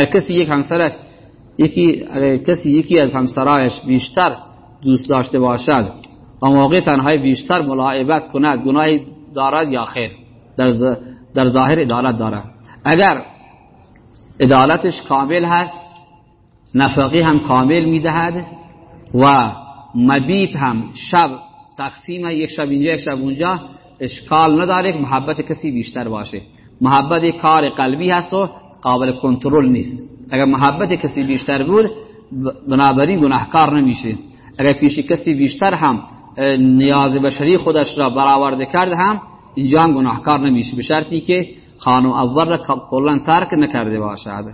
اگر کسی یک همسرش یکی اگر کسی یکی از همسرایش بیشتر دوست داشته باشد و موقع تنهای بیشتر ملاعبت کند گناهی دارد یا خیر؟ در, در ظاهر ادالت دارد. اگر ادالتش کامل هست نفقی هم کامل می‌دهد و مبیت هم شب تقسیم یک شب اینجا یک شب اونجا اشکال نداره که محبت کسی بیشتر باشه. محبت کار قلبی هست و قابل کنترل نیست. اگر محبت کسی بیشتر بود بنابراین گناهکار نمیشه. اگر پیش کسی بیشتر هم نیاز بشری خودش را برآورده کرد هم اینجا هم گناهکار نمیشه. به شرطی که خانم اول را کلا ترک نکرده باشد.